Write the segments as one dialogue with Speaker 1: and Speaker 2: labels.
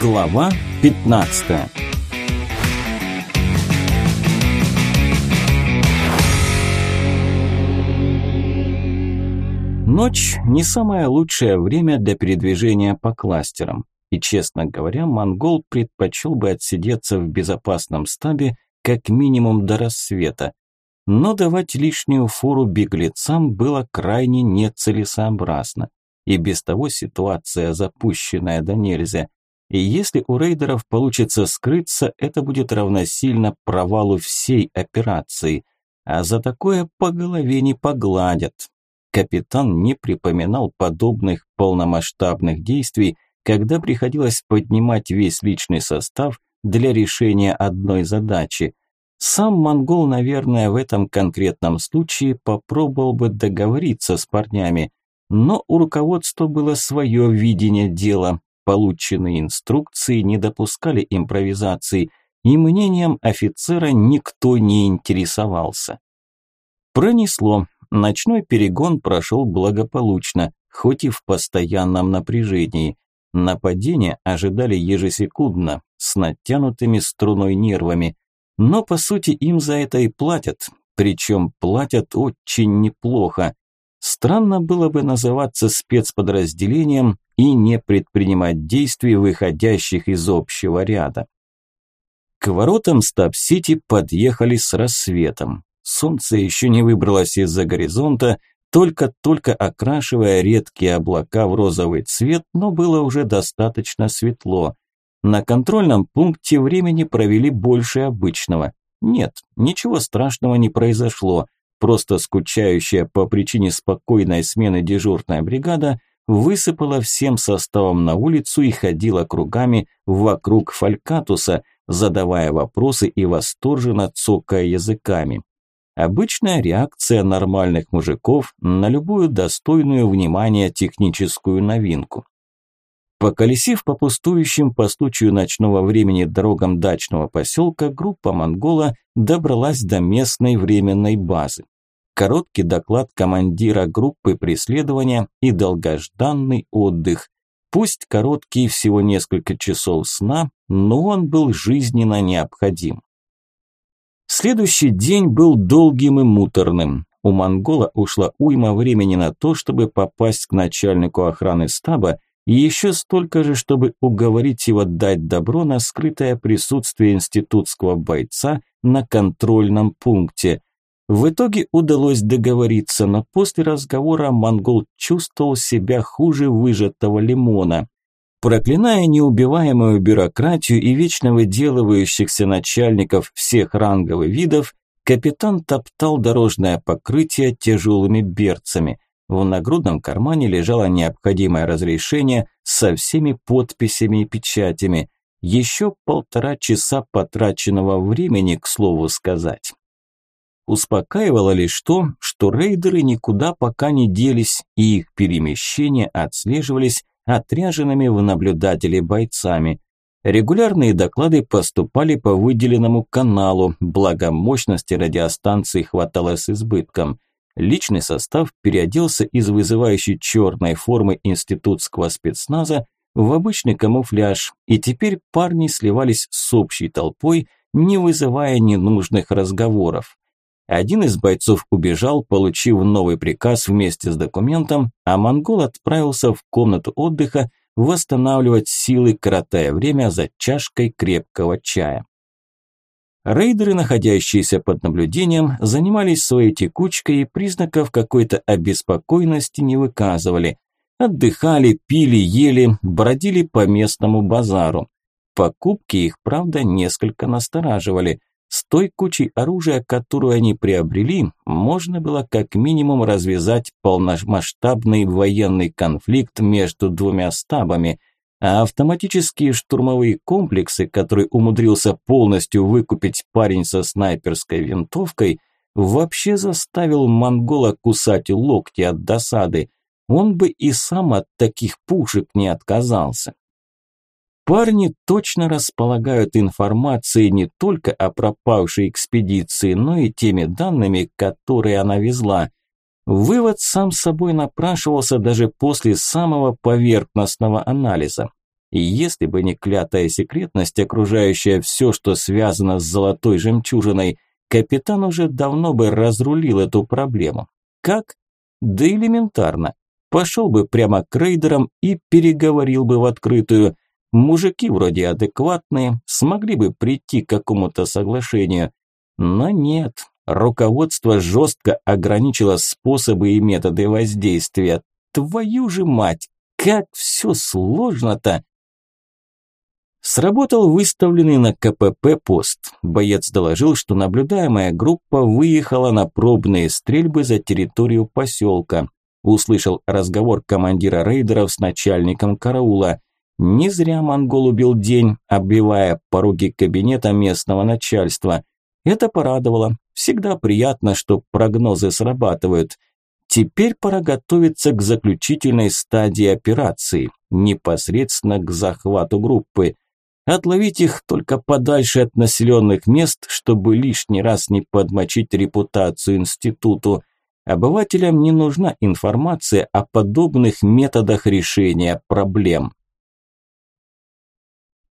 Speaker 1: Глава 15 Ночь – не самое лучшее время для передвижения по кластерам. И, честно говоря, монгол предпочел бы отсидеться в безопасном стабе как минимум до рассвета. Но давать лишнюю фору беглецам было крайне нецелесообразно. И без того ситуация запущенная до нельзя. И если у рейдеров получится скрыться, это будет равносильно провалу всей операции. А за такое по голове не погладят. Капитан не припоминал подобных полномасштабных действий, когда приходилось поднимать весь личный состав для решения одной задачи. Сам монгол, наверное, в этом конкретном случае попробовал бы договориться с парнями, но у руководства было свое видение дела, полученные инструкции не допускали импровизации, и мнением офицера никто не интересовался. Пронесло, Ночной перегон прошел благополучно, хоть и в постоянном напряжении. Нападения ожидали ежесекундно, с натянутыми струной нервами. Но по сути им за это и платят, причем платят очень неплохо. Странно было бы называться спецподразделением и не предпринимать действий, выходящих из общего ряда. К воротам Стаб-Сити подъехали с рассветом. Солнце еще не выбралось из-за горизонта, только-только окрашивая редкие облака в розовый цвет, но было уже достаточно светло. На контрольном пункте времени провели больше обычного. Нет, ничего страшного не произошло, просто скучающая по причине спокойной смены дежурная бригада высыпала всем составом на улицу и ходила кругами вокруг фалькатуса, задавая вопросы и восторженно цокая языками. Обычная реакция нормальных мужиков на любую достойную внимания техническую новинку. Поколесив по пустующим по случаю ночного времени дорогам дачного поселка, группа Монгола добралась до местной временной базы. Короткий доклад командира группы преследования и долгожданный отдых. Пусть короткий, всего несколько часов сна, но он был жизненно необходим. Следующий день был долгим и муторным. У монгола ушла уйма времени на то, чтобы попасть к начальнику охраны стаба, и еще столько же, чтобы уговорить его дать добро на скрытое присутствие институтского бойца на контрольном пункте. В итоге удалось договориться, но после разговора монгол чувствовал себя хуже выжатого лимона. Проклиная неубиваемую бюрократию и вечно выделывающихся начальников всех рангов и видов, капитан топтал дорожное покрытие тяжелыми берцами. В нагрудном кармане лежало необходимое разрешение со всеми подписями и печатями. Еще полтора часа потраченного времени, к слову сказать. Успокаивало лишь то, что рейдеры никуда пока не делись, и их перемещения отслеживались отряженными в наблюдатели бойцами. Регулярные доклады поступали по выделенному каналу, благо мощности радиостанции хватало с избытком. Личный состав переоделся из вызывающей черной формы институтского спецназа в обычный камуфляж, и теперь парни сливались с общей толпой, не вызывая ненужных разговоров. Один из бойцов убежал, получив новый приказ вместе с документом, а монгол отправился в комнату отдыха восстанавливать силы, коротая время за чашкой крепкого чая. Рейдеры, находящиеся под наблюдением, занимались своей текучкой и признаков какой-то обеспокоенности не выказывали. Отдыхали, пили, ели, бродили по местному базару. Покупки их, правда, несколько настораживали – с той кучей оружия, которую они приобрели, можно было как минимум развязать полномасштабный военный конфликт между двумя стабами, а автоматические штурмовые комплексы, которые умудрился полностью выкупить парень со снайперской винтовкой, вообще заставил монгола кусать локти от досады. Он бы и сам от таких пушек не отказался. Парни точно располагают информацией не только о пропавшей экспедиции, но и теми данными, которые она везла. Вывод сам собой напрашивался даже после самого поверхностного анализа. И если бы не клятая секретность, окружающая все, что связано с золотой жемчужиной, капитан уже давно бы разрулил эту проблему. Как? Да элементарно. Пошел бы прямо к рейдерам и переговорил бы в открытую. Мужики вроде адекватные, смогли бы прийти к какому-то соглашению. Но нет, руководство жестко ограничило способы и методы воздействия. Твою же мать, как все сложно-то! Сработал выставленный на КПП пост. Боец доложил, что наблюдаемая группа выехала на пробные стрельбы за территорию поселка. Услышал разговор командира рейдеров с начальником караула. Не зря монгол убил день, оббивая пороги кабинета местного начальства. Это порадовало. Всегда приятно, что прогнозы срабатывают. Теперь пора готовиться к заключительной стадии операции, непосредственно к захвату группы. Отловить их только подальше от населенных мест, чтобы лишний раз не подмочить репутацию институту. Обывателям не нужна информация о подобных методах решения проблем.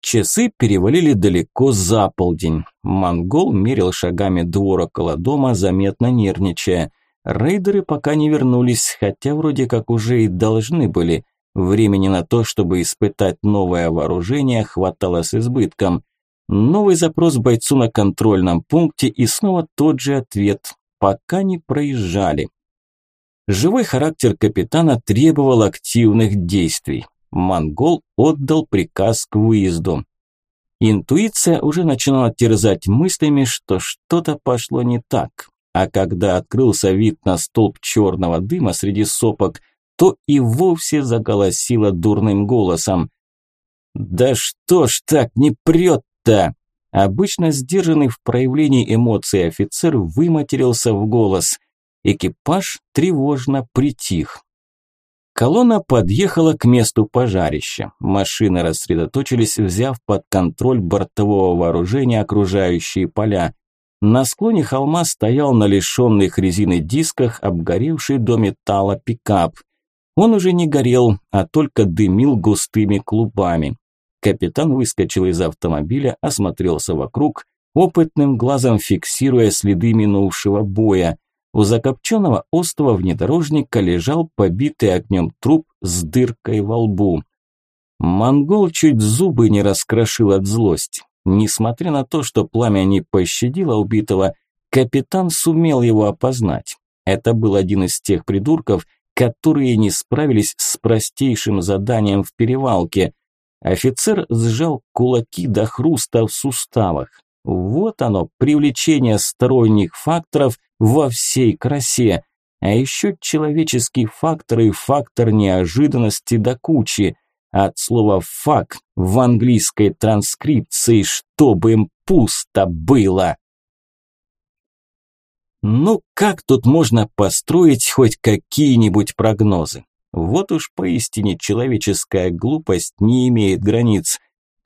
Speaker 1: Часы перевалили далеко за полдень. Монгол мерил шагами двор около дома, заметно нервничая. Рейдеры пока не вернулись, хотя вроде как уже и должны были. Времени на то, чтобы испытать новое вооружение, хватало с избытком. Новый запрос бойцу на контрольном пункте и снова тот же ответ, пока не проезжали. Живой характер капитана требовал активных действий. Монгол отдал приказ к выезду. Интуиция уже начинала терзать мыслями, что что-то пошло не так. А когда открылся вид на столб черного дыма среди сопок, то и вовсе заголосила дурным голосом. «Да что ж так не прет-то?» Обычно сдержанный в проявлении эмоций офицер выматерился в голос. Экипаж тревожно притих. Колонна подъехала к месту пожарища. Машины рассредоточились, взяв под контроль бортового вооружения окружающие поля. На склоне холма стоял на лишенных резины дисках обгоревший до металла пикап. Он уже не горел, а только дымил густыми клубами. Капитан выскочил из автомобиля, осмотрелся вокруг, опытным глазом фиксируя следы минувшего боя – у закопченного острова внедорожника лежал побитый огнем труп с дыркой во лбу. Монгол чуть зубы не раскрошил от злости. Несмотря на то, что пламя не пощадило убитого, капитан сумел его опознать. Это был один из тех придурков, которые не справились с простейшим заданием в перевалке. Офицер сжал кулаки до хруста в суставах. Вот оно, привлечение сторонних факторов во всей красе. А еще человеческий фактор и фактор неожиданности до кучи. От слова «фак» в английской транскрипции, чтобы им пусто было. Ну как тут можно построить хоть какие-нибудь прогнозы? Вот уж поистине человеческая глупость не имеет границ.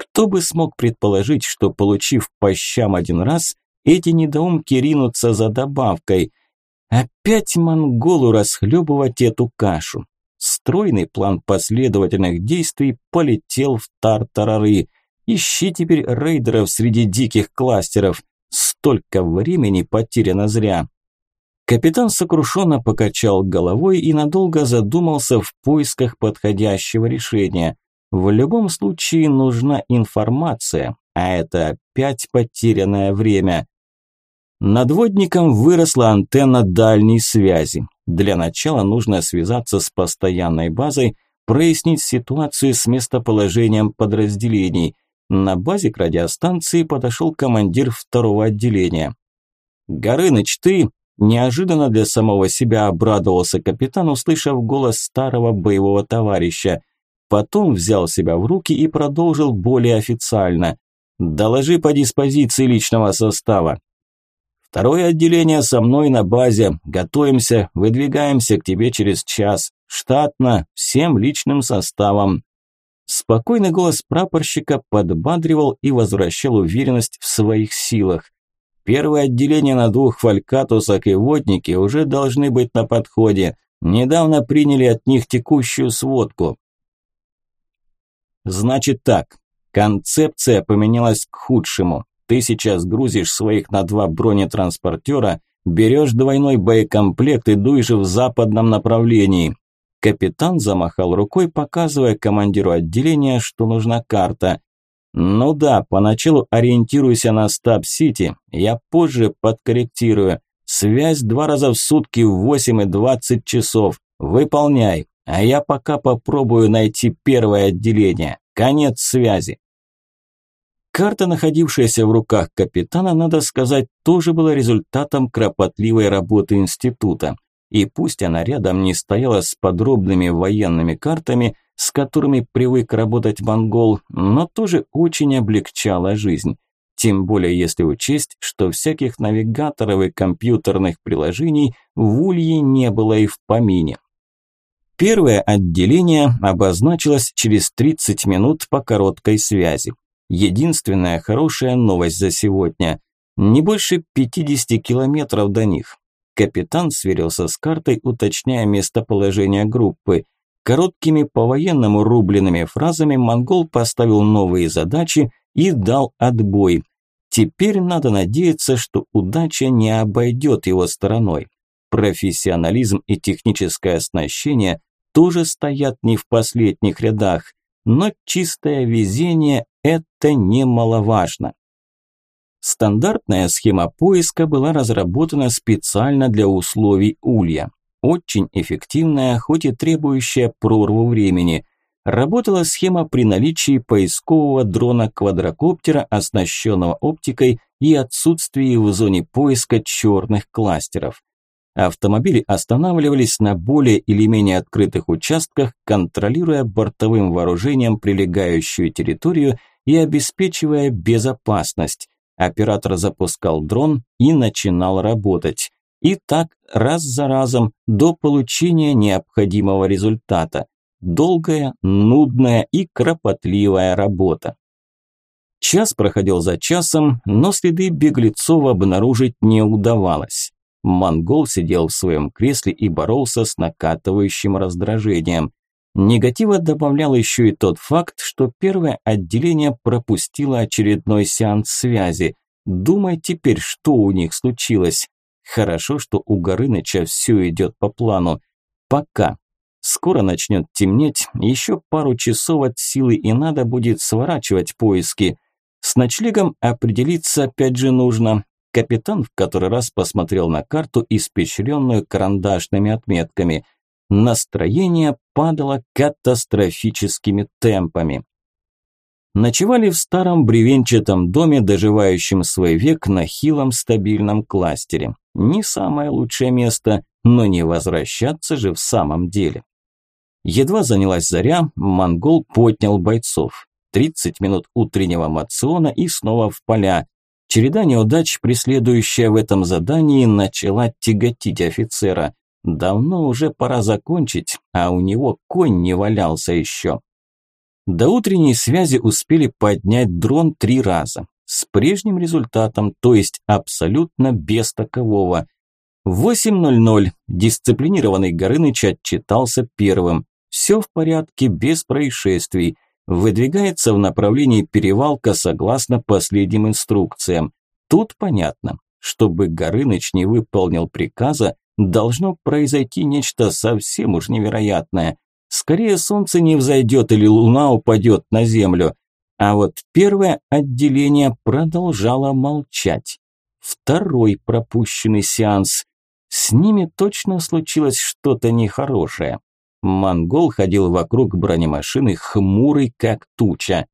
Speaker 1: Кто бы смог предположить, что, получив по щам один раз, эти недоумки ринутся за добавкой. Опять монголу расхлебывать эту кашу. Стройный план последовательных действий полетел в тартарары. Ищи теперь рейдеров среди диких кластеров. Столько времени потеряно зря. Капитан сокрушенно покачал головой и надолго задумался в поисках подходящего решения. В любом случае нужна информация, а это опять потерянное время. Над водником выросла антенна дальней связи. Для начала нужно связаться с постоянной базой, прояснить ситуацию с местоположением подразделений. На базе к радиостанции подошел командир второго отделения. «Горыныч, ты?» – неожиданно для самого себя обрадовался капитан, услышав голос старого боевого товарища. Потом взял себя в руки и продолжил более официально. «Доложи по диспозиции личного состава. Второе отделение со мной на базе. Готовимся, выдвигаемся к тебе через час. Штатно, всем личным составом. Спокойный голос прапорщика подбадривал и возвращал уверенность в своих силах. Первое отделение на двух фалькатусах и водники уже должны быть на подходе. Недавно приняли от них текущую сводку. Значит так, концепция поменялась к худшему. Ты сейчас грузишь своих на два бронетранспортера, берешь двойной боекомплект и дуешь в западном направлении. Капитан замахал рукой, показывая командиру отделения, что нужна карта. Ну да, поначалу ориентируйся на Стаб-Сити, я позже подкорректирую. Связь два раза в сутки в 8 и 20 часов. Выполняй. А я пока попробую найти первое отделение. Конец связи. Карта, находившаяся в руках капитана, надо сказать, тоже была результатом кропотливой работы института. И пусть она рядом не стояла с подробными военными картами, с которыми привык работать монгол, но тоже очень облегчала жизнь. Тем более если учесть, что всяких навигаторов и компьютерных приложений в Улье не было и в помине. Первое отделение обозначилось через 30 минут по короткой связи. Единственная хорошая новость за сегодня. Не больше 50 километров до них. Капитан сверился с картой, уточняя местоположение группы. Короткими по-военному рубленными фразами монгол поставил новые задачи и дал отбой. Теперь надо надеяться, что удача не обойдет его стороной. Профессионализм и техническое оснащение тоже стоят не в последних рядах, но чистое везение – это немаловажно. Стандартная схема поиска была разработана специально для условий улья. Очень эффективная, хоть и требующая прорву времени. Работала схема при наличии поискового дрона-квадрокоптера, оснащенного оптикой и отсутствии в зоне поиска черных кластеров. Автомобили останавливались на более или менее открытых участках, контролируя бортовым вооружением прилегающую территорию и обеспечивая безопасность. Оператор запускал дрон и начинал работать. И так раз за разом до получения необходимого результата. Долгая, нудная и кропотливая работа. Час проходил за часом, но следы беглецов обнаружить не удавалось. Монгол сидел в своем кресле и боролся с накатывающим раздражением. Негатива добавлял еще и тот факт, что первое отделение пропустило очередной сеанс связи. Думай теперь, что у них случилось. Хорошо, что у Горыныча все идет по плану. Пока. Скоро начнет темнеть, еще пару часов от силы и надо будет сворачивать поиски. С ночлегом определиться опять же нужно. Капитан в который раз посмотрел на карту, испещренную карандашными отметками. Настроение падало катастрофическими темпами. Ночевали в старом бревенчатом доме, доживающем свой век на хилом стабильном кластере. Не самое лучшее место, но не возвращаться же в самом деле. Едва занялась заря, монгол поднял бойцов. 30 минут утреннего мациона и снова в поля. Череда неудач, преследующая в этом задании, начала тяготить офицера. Давно уже пора закончить, а у него конь не валялся еще. До утренней связи успели поднять дрон три раза. С прежним результатом, то есть абсолютно без такового. В 8.00 дисциплинированный Горыныч отчитался первым. Все в порядке, без происшествий. Выдвигается в направлении перевалка согласно последним инструкциям. Тут понятно, чтобы Горыныч не выполнил приказа, должно произойти нечто совсем уж невероятное. Скорее солнце не взойдет или луна упадет на землю. А вот первое отделение продолжало молчать. Второй пропущенный сеанс. С ними точно случилось что-то нехорошее. Монгол ходил вокруг бронемашины хмурый как туча.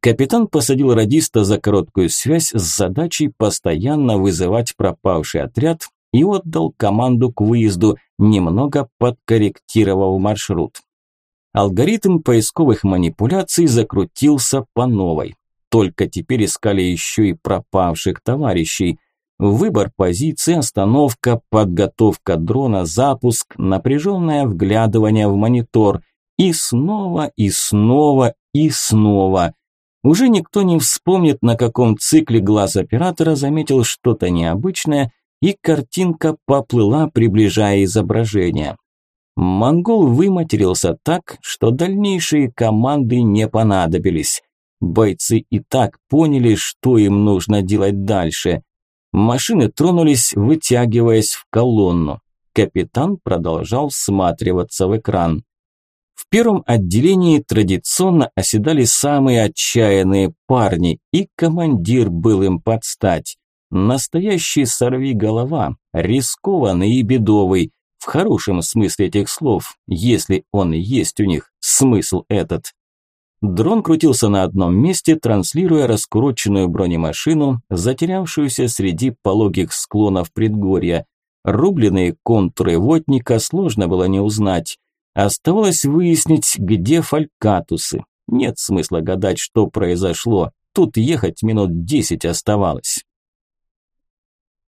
Speaker 1: Капитан посадил радиста за короткую связь с задачей постоянно вызывать пропавший отряд и отдал команду к выезду, немного подкорректировав маршрут. Алгоритм поисковых манипуляций закрутился по новой. Только теперь искали еще и пропавших товарищей. Выбор позиции, остановка, подготовка дрона, запуск, напряженное вглядывание в монитор. И снова, и снова, и снова. Уже никто не вспомнит, на каком цикле глаз оператора заметил что-то необычное – и картинка поплыла, приближая изображение. Монгол выматерился так, что дальнейшие команды не понадобились. Бойцы и так поняли, что им нужно делать дальше. Машины тронулись, вытягиваясь в колонну. Капитан продолжал всматриваться в экран. В первом отделении традиционно оседали самые отчаянные парни, и командир был им под стать. Настоящий сорви-голова, рискованный и бедовый, в хорошем смысле этих слов, если он есть у них смысл этот. Дрон крутился на одном месте, транслируя раскуроченную бронемашину, затерявшуюся среди пологих склонов предгорья. Рубленные контуры водника сложно было не узнать. Оставалось выяснить, где фалькатусы. Нет смысла гадать, что произошло. Тут ехать минут десять оставалось.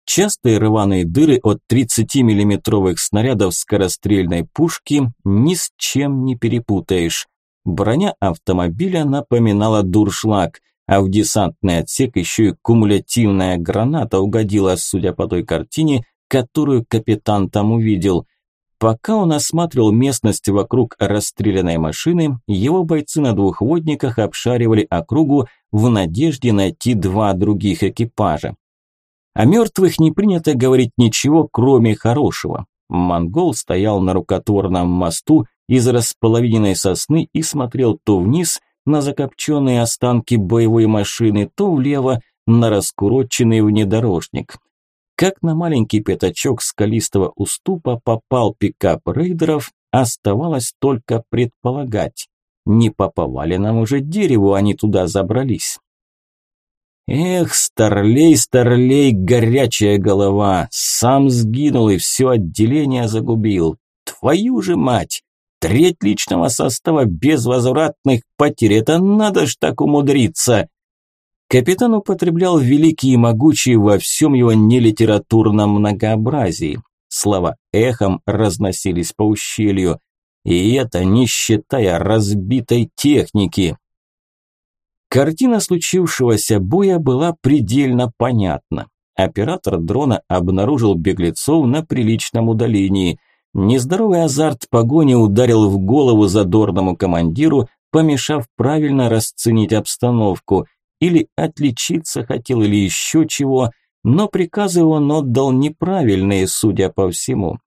Speaker 1: Частые рваные дыры от 30-миллиметровых снарядов скорострельной пушки ни с чем не перепутаешь. Броня автомобиля напоминала дуршлаг, а в десантный отсек еще и кумулятивная граната угодила, судя по той картине, которую капитан там увидел. Пока он осматривал местность вокруг расстрелянной машины, его бойцы на двух водниках обшаривали округу в надежде найти два других экипажа. О мертвых не принято говорить ничего, кроме хорошего. Монгол стоял на рукотворном мосту из располовиненной сосны и смотрел то вниз на закопченные останки боевой машины, то влево на раскуроченный внедорожник. Как на маленький пятачок скалистого уступа попал пикап рейдеров, оставалось только предполагать. Не по поваленному же дереву они туда забрались. Эх, старлей, старлей, горячая голова. Сам сгинул и все отделение загубил. Твою же мать! Треть личного состава без возвратных потерь. Это надо ж так умудриться. Капитан употреблял великие и могучие во всем его нелитературном многообразии. Слова эхом разносились по ущелью. И это не считая разбитой техники. Картина случившегося боя была предельно понятна. Оператор дрона обнаружил беглецов на приличном удалении. Нездоровый азарт погони ударил в голову задорному командиру, помешав правильно расценить обстановку. Или отличиться хотел, или еще чего, но приказы он отдал неправильные, судя по всему.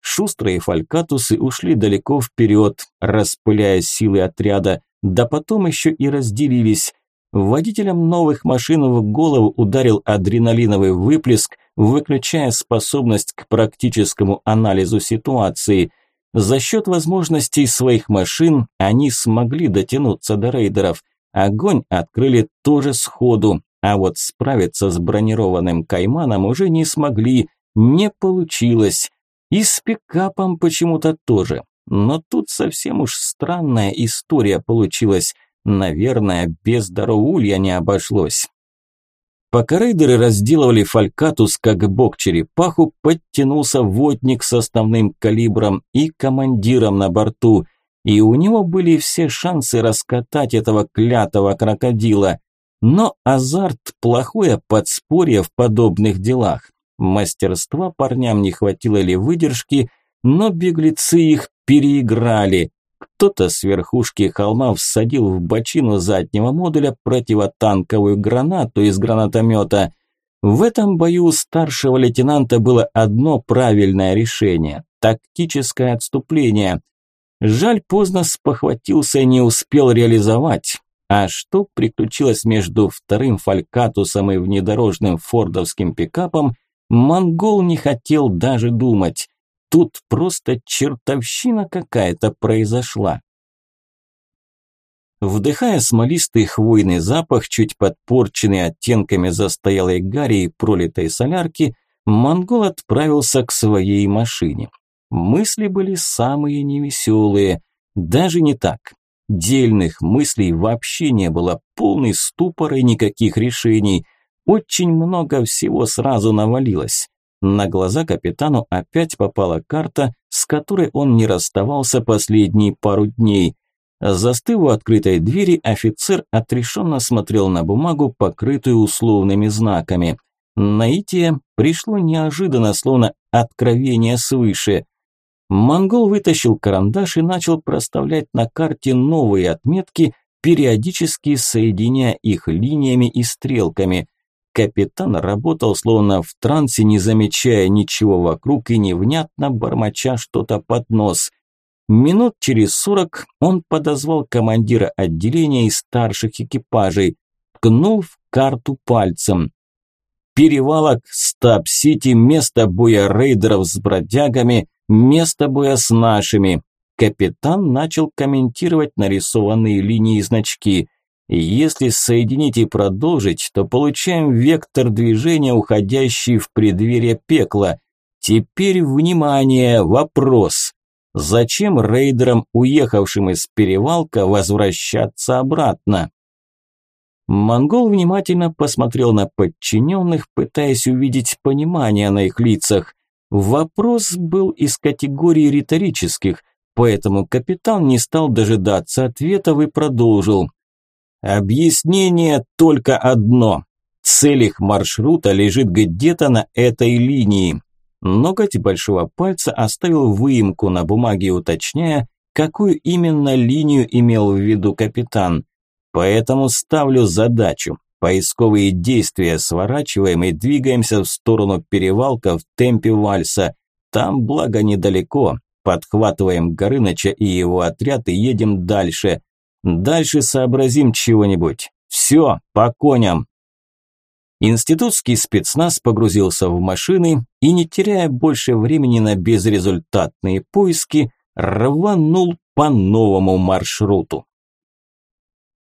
Speaker 1: Шустрые фалькатусы ушли далеко вперед, распыляя силы отряда, да потом еще и разделились. Водителям новых машин в голову ударил адреналиновый выплеск, выключая способность к практическому анализу ситуации. За счет возможностей своих машин они смогли дотянуться до рейдеров. Огонь открыли тоже сходу, а вот справиться с бронированным кайманом уже не смогли, не получилось. И с пикапом почему-то тоже. Но тут совсем уж странная история получилась. Наверное, без дароулья не обошлось. Пока рейдеры разделывали фалькатус как бок черепаху, подтянулся водник с основным калибром и командиром на борту, и у него были все шансы раскатать этого клятого крокодила. Но азарт – плохое подспорье в подобных делах. Мастерства парням не хватило ли выдержки, но беглецы их переиграли. Кто-то с верхушки холма всадил в бочину заднего модуля противотанковую гранату из гранатомета. В этом бою у старшего лейтенанта было одно правильное решение – тактическое отступление. Жаль, поздно спохватился и не успел реализовать. А что приключилось между вторым фалькатусом и внедорожным фордовским пикапом, монгол не хотел даже думать. Тут просто чертовщина какая-то произошла. Вдыхая смолистый хвойный запах, чуть подпорченный оттенками застоялой гари и пролитой солярки, монгол отправился к своей машине. Мысли были самые невеселые. Даже не так. Дельных мыслей вообще не было, полный ступор и никаких решений. Очень много всего сразу навалилось. На глаза капитану опять попала карта, с которой он не расставался последние пару дней. Застыв у открытой двери, офицер отрешенно смотрел на бумагу, покрытую условными знаками. Наитие пришло неожиданно, словно откровение свыше. Монгол вытащил карандаш и начал проставлять на карте новые отметки, периодически соединяя их линиями и стрелками. Капитан работал словно в трансе, не замечая ничего вокруг и невнятно бормоча что-то под нос. Минут через сорок он подозвал командира отделения и старших экипажей, ткнул в карту пальцем. Перевалок, Стаб-Сити, место боя рейдеров с бродягами, место боя с нашими. Капитан начал комментировать нарисованные линии и значки. Если соединить и продолжить, то получаем вектор движения, уходящий в преддверие пекла. Теперь, внимание, вопрос. Зачем рейдерам, уехавшим из перевалка, возвращаться обратно? Монгол внимательно посмотрел на подчиненных, пытаясь увидеть понимание на их лицах. Вопрос был из категории риторических, поэтому капитан не стал дожидаться ответов и продолжил. Объяснение только одно. Цель их маршрута лежит где-то на этой линии. Ноготь большого пальца оставил выемку на бумаге, уточняя, какую именно линию имел в виду капитан. Поэтому ставлю задачу. Поисковые действия сворачиваем и двигаемся в сторону перевалка в темпе вальса. Там, благо, недалеко. Подхватываем Горыныча и его отряд и едем дальше. Дальше сообразим чего-нибудь. Все, по коням. Институтский спецназ погрузился в машины и, не теряя больше времени на безрезультатные поиски, рванул по новому маршруту.